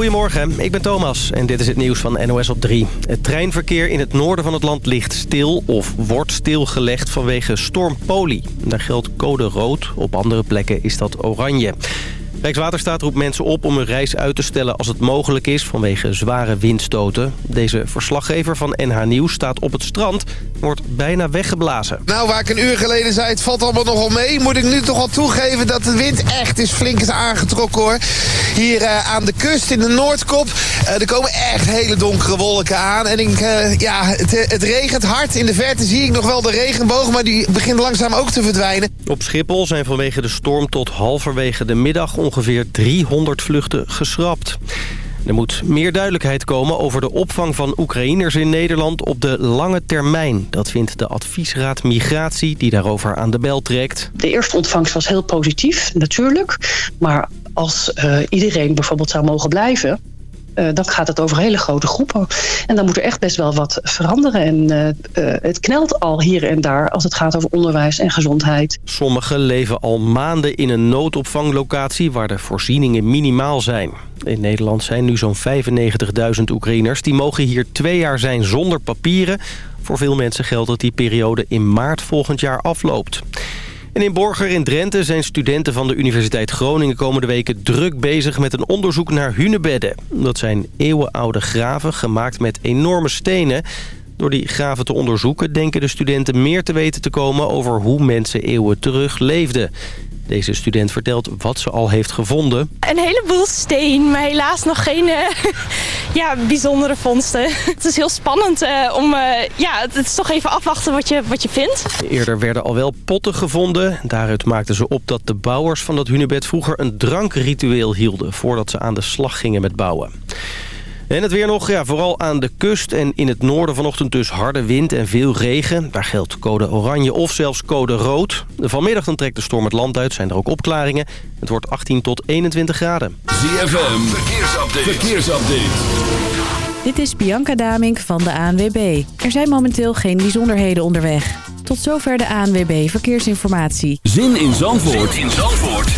Goedemorgen, ik ben Thomas en dit is het nieuws van NOS op 3. Het treinverkeer in het noorden van het land ligt stil of wordt stilgelegd vanwege storm Poli. Daar geldt code rood, op andere plekken is dat oranje. Rijkswaterstaat roept mensen op om hun reis uit te stellen als het mogelijk is vanwege zware windstoten. Deze verslaggever van NH Nieuws staat op het strand wordt bijna weggeblazen. Nou, waar ik een uur geleden zei, het valt allemaal nogal mee... moet ik nu toch wel toegeven dat de wind echt is flink is aangetrokken, hoor. Hier uh, aan de kust in de Noordkop, uh, er komen echt hele donkere wolken aan. En ik, uh, ja, het, het, regent hard. In de verte zie ik nog wel de regenboog, maar die begint langzaam ook te verdwijnen. Op Schiphol zijn vanwege de storm tot halverwege de middag ongeveer 300 vluchten geschrapt. Er moet meer duidelijkheid komen over de opvang van Oekraïners in Nederland op de lange termijn. Dat vindt de adviesraad Migratie die daarover aan de bel trekt. De eerste ontvangst was heel positief, natuurlijk. Maar als uh, iedereen bijvoorbeeld zou mogen blijven... Uh, dan gaat het over hele grote groepen. En dan moet er echt best wel wat veranderen. En uh, uh, het knelt al hier en daar als het gaat over onderwijs en gezondheid. Sommigen leven al maanden in een noodopvanglocatie waar de voorzieningen minimaal zijn. In Nederland zijn nu zo'n 95.000 Oekraïners. Die mogen hier twee jaar zijn zonder papieren. Voor veel mensen geldt dat die periode in maart volgend jaar afloopt. In Borger in Drenthe zijn studenten van de Universiteit Groningen komende weken druk bezig met een onderzoek naar hunebedden. Dat zijn eeuwenoude graven gemaakt met enorme stenen. Door die graven te onderzoeken denken de studenten meer te weten te komen over hoe mensen eeuwen terug leefden. Deze student vertelt wat ze al heeft gevonden. Een heleboel steen, maar helaas nog geen uh, ja, bijzondere vondsten. Het is heel spannend uh, om... Uh, ja, het is toch even afwachten wat je, wat je vindt. Eerder werden al wel potten gevonden. Daaruit maakten ze op dat de bouwers van dat hunebed vroeger een drankritueel hielden... voordat ze aan de slag gingen met bouwen. En het weer nog, ja, vooral aan de kust en in het noorden vanochtend dus harde wind en veel regen. Daar geldt code oranje of zelfs code rood. Vanmiddag dan trekt de storm het land uit, zijn er ook opklaringen. Het wordt 18 tot 21 graden. ZFM, verkeersupdate. verkeersupdate. Dit is Bianca Damink van de ANWB. Er zijn momenteel geen bijzonderheden onderweg. Tot zover de ANWB Verkeersinformatie. Zin in Zandvoort, zin in Zandvoort.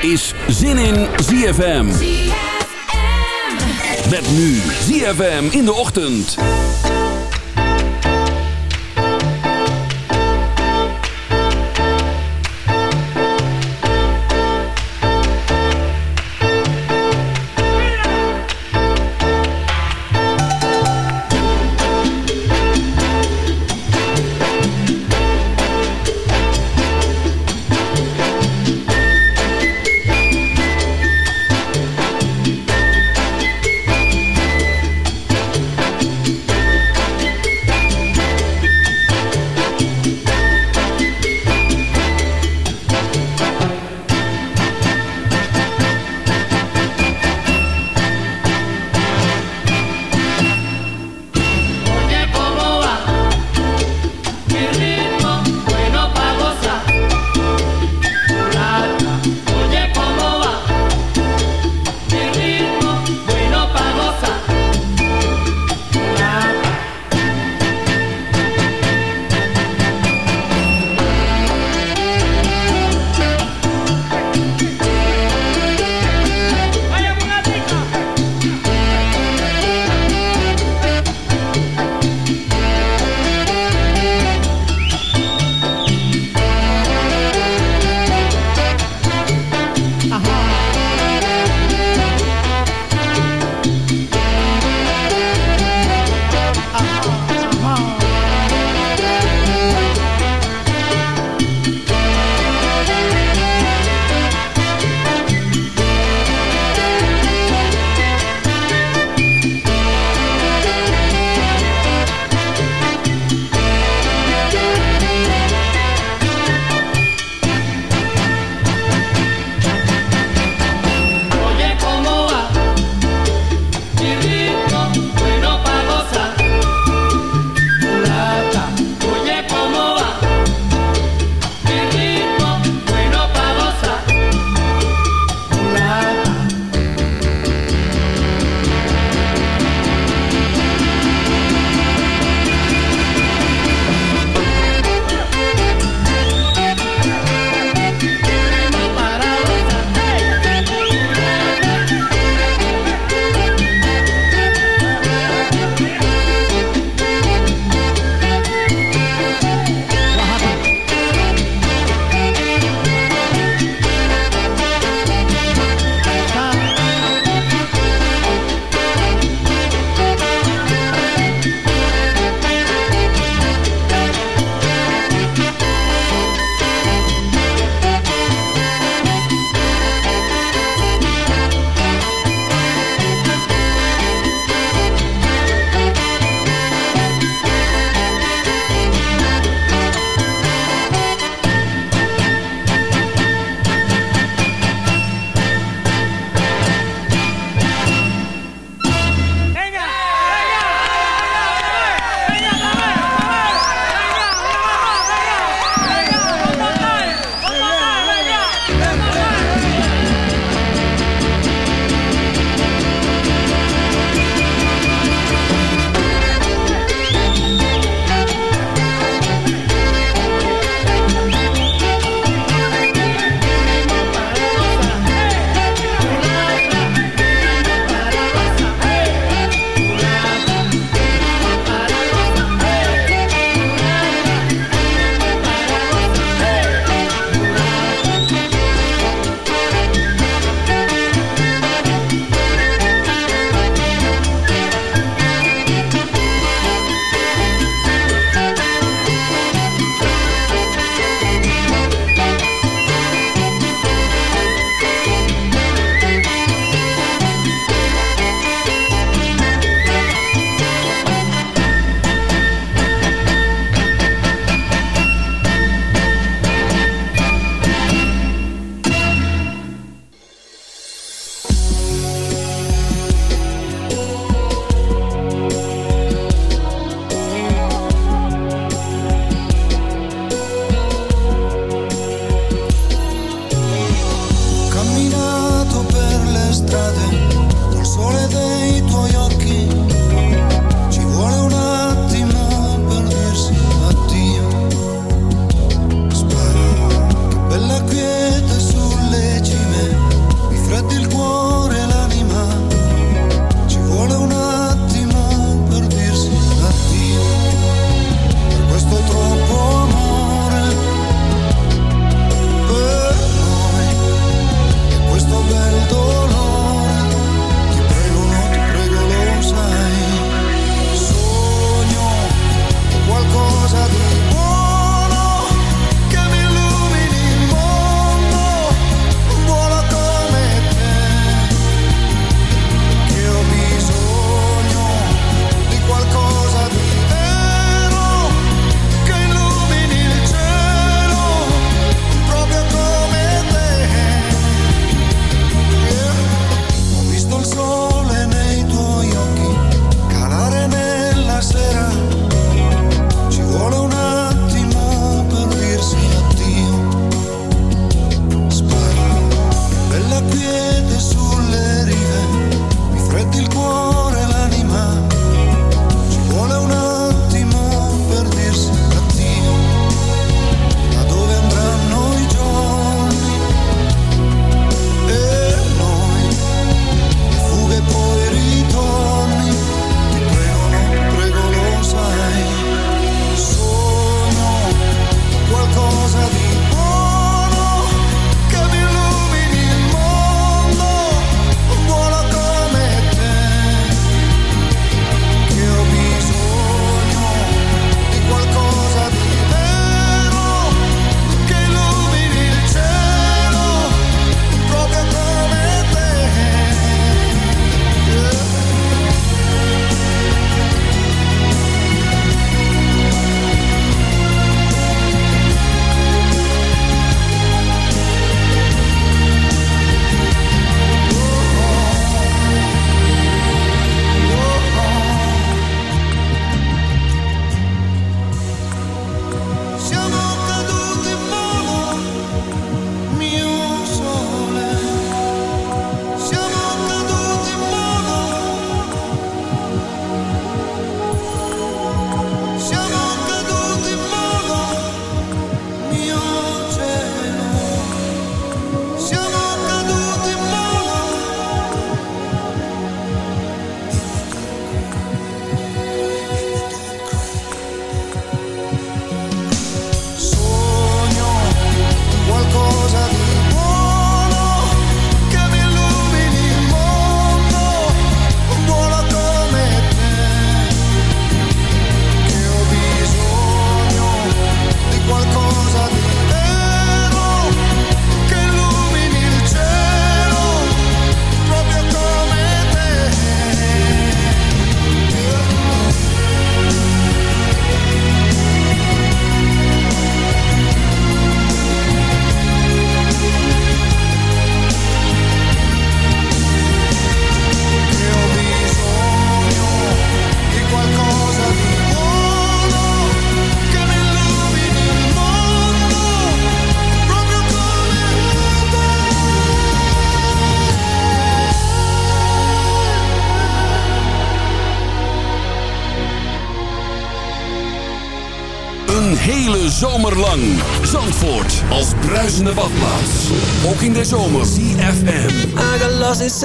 is Zin in ZFM. Met nu ZFM in de ochtend.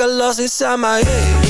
Got lost inside my head.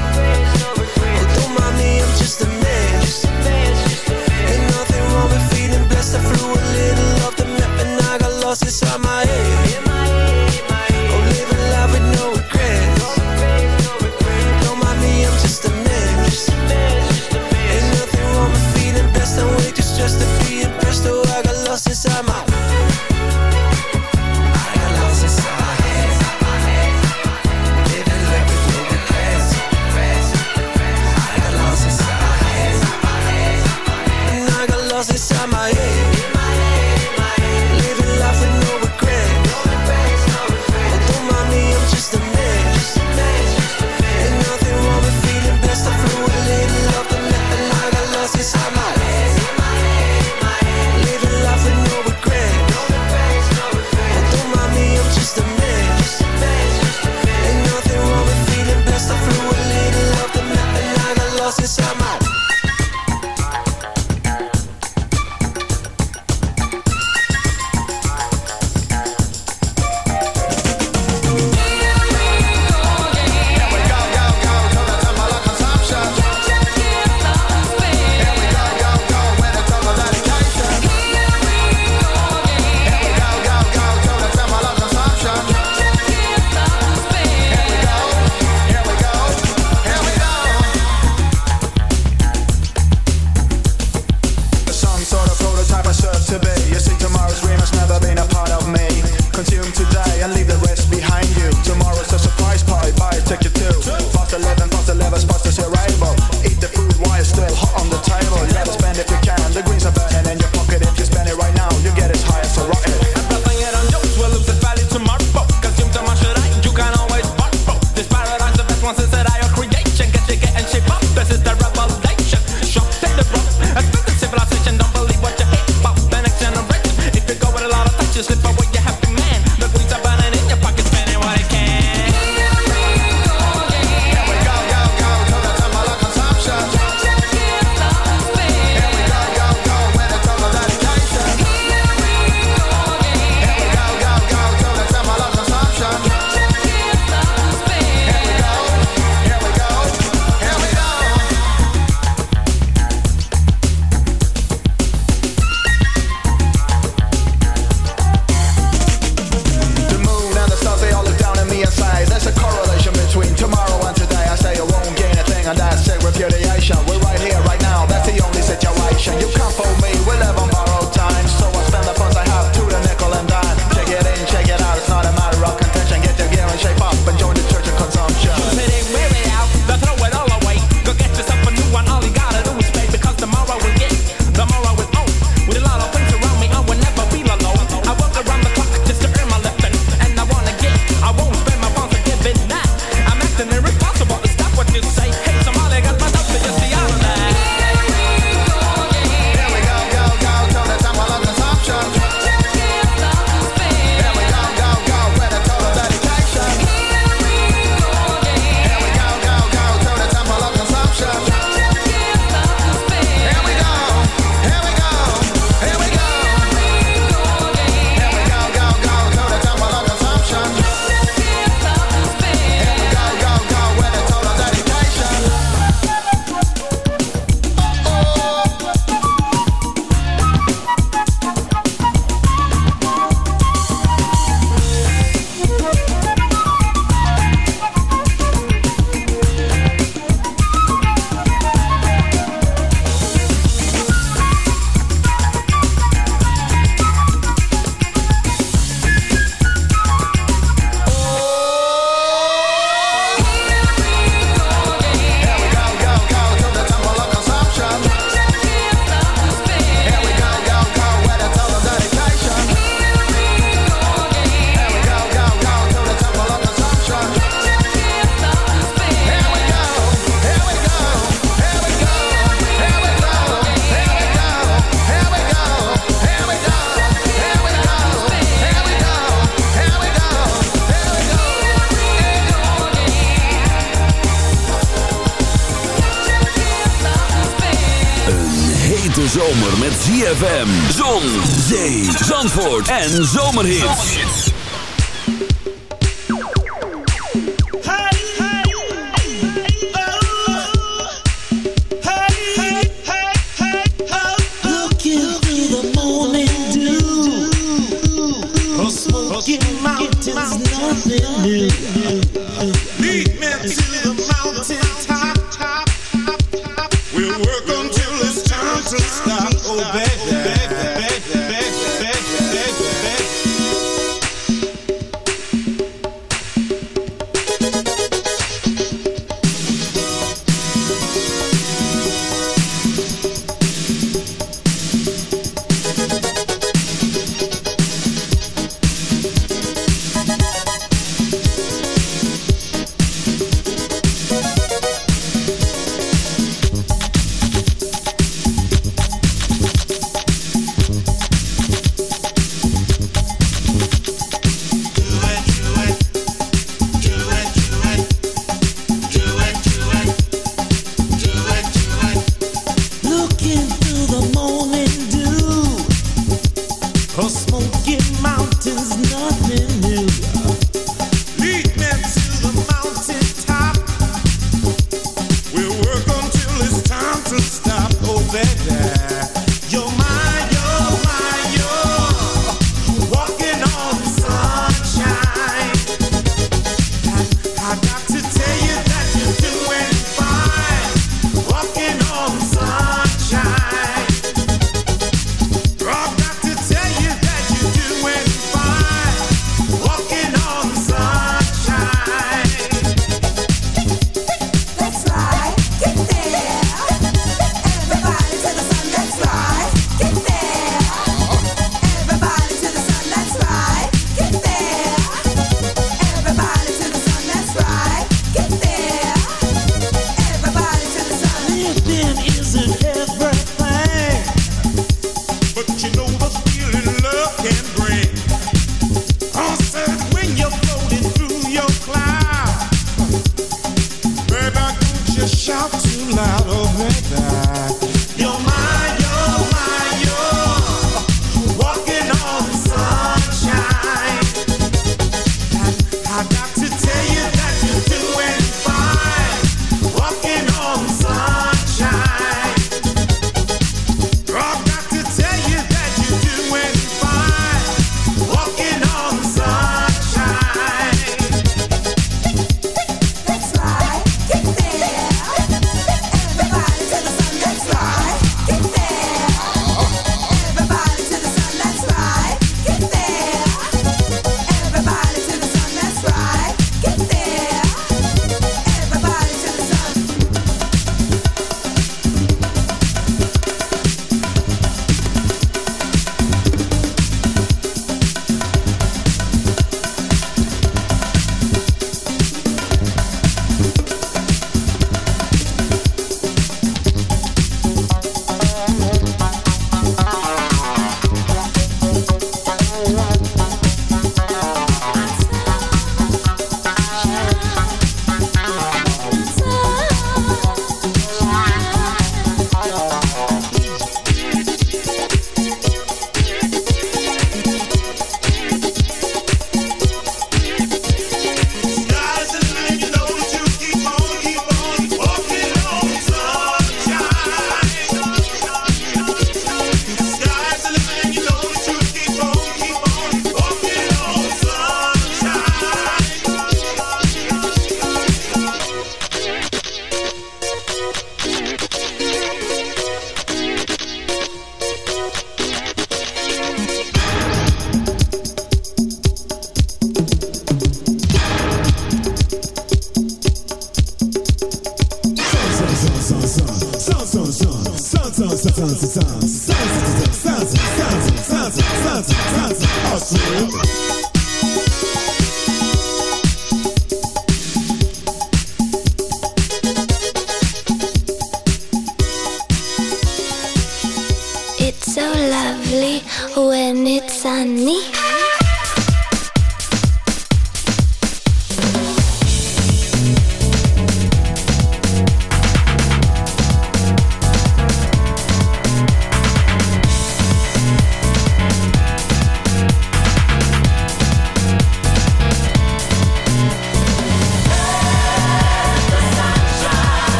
Ain't nothing wrong with feeling blessed. I flew a little off the map and I got lost inside my head Just slip away. Zandvoort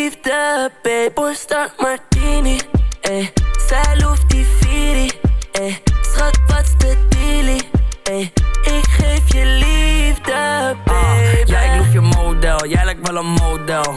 liefde, babe. Porsta Martini, eh. Zij loeft die Firi, eh. Schat, wat's de dealie, eh. Ik geef je liefde, babe. Ah, ja, ik loef je model, jij lijkt wel een model.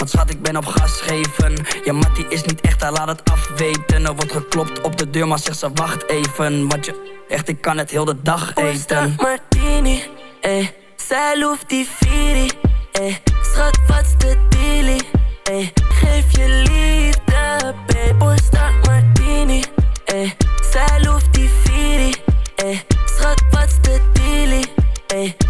Want schat, ik ben op gas geven. Ja, Mattie is niet echt, hij laat het afweten. Er wordt geklopt op de deur, maar zegt ze wacht even. Want je, echt, ik kan het heel de dag eten. Martini, eh. Zij loeft die Firi, eh. Schat, wat's de dealie, eh. Geef je liefde, babe. Porsta Martini, eh. Zij loeft die Firi, eh. Schat, wat's de dealie, eh.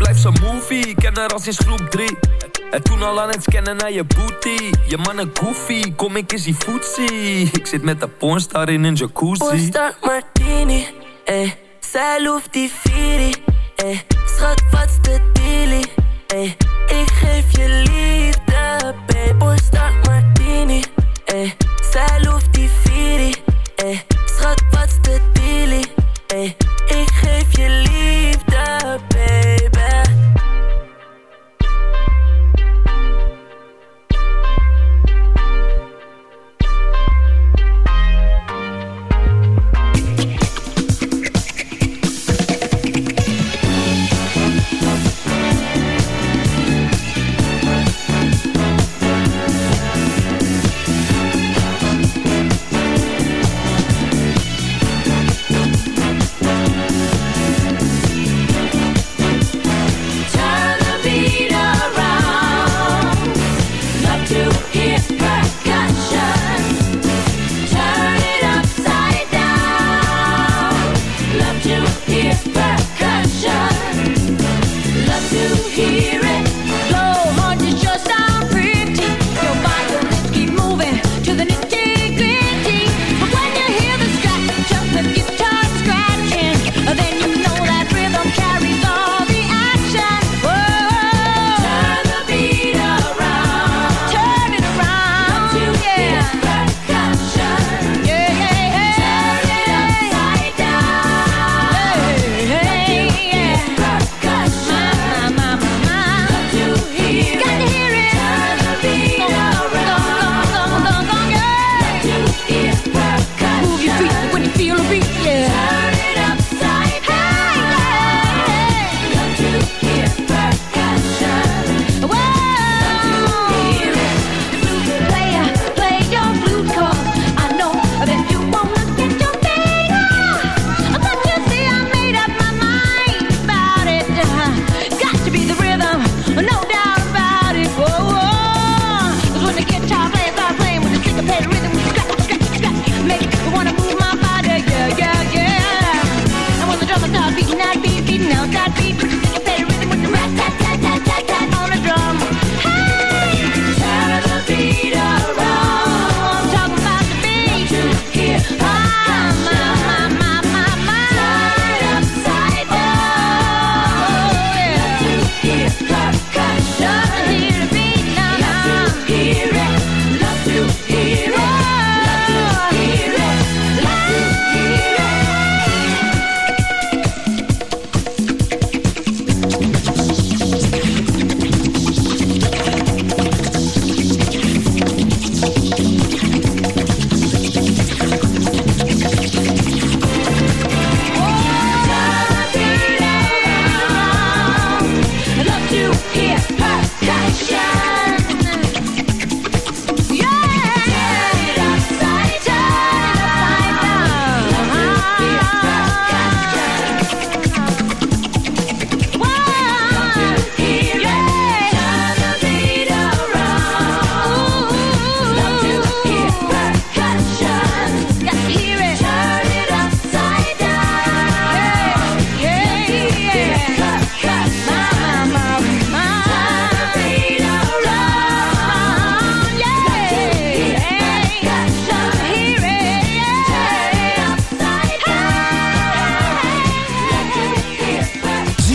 Blijf ze movie, ik ken haar als in groep 3. En toen al aan het scannen naar je booty. Je man een goofy, kom ik eens die footsie. Ik zit met de pornstar in een jacuzzi. Porsta Martini, eh. Zij loeft die Firi, eh. Schat, wat's de dealie, eh. Ik geef je liefde,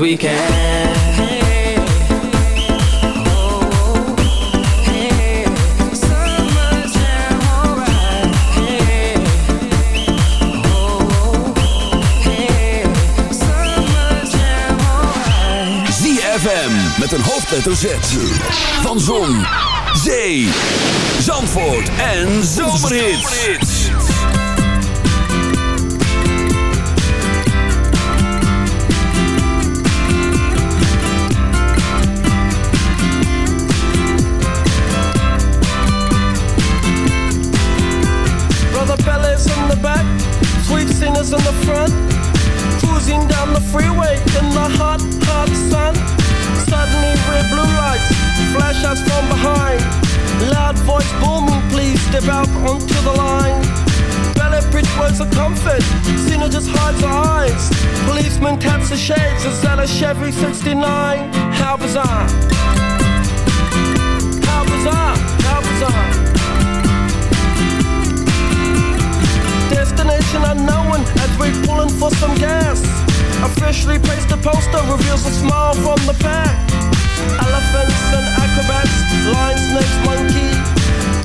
weekend. For please step out onto the line. Ballet bridge was a comfort, Cena just hides her eyes. Policeman taps the shades, is that a Chevy 69? How bizarre. How bizarre, how bizarre. Destination unknown as we're pulling for some gas. Officially placed a poster reveals a smile from the back. Elephants and acrobats, lion, snakes, monkey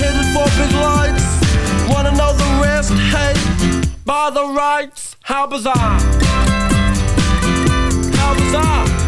headed for big lights. Wanna know the rest? Hey, by the rights, how bizarre! How bizarre!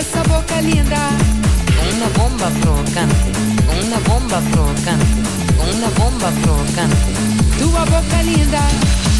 essa boca linda. Una bomba provocante, una bomba provocante, una bomba provocante. Tua boca linda.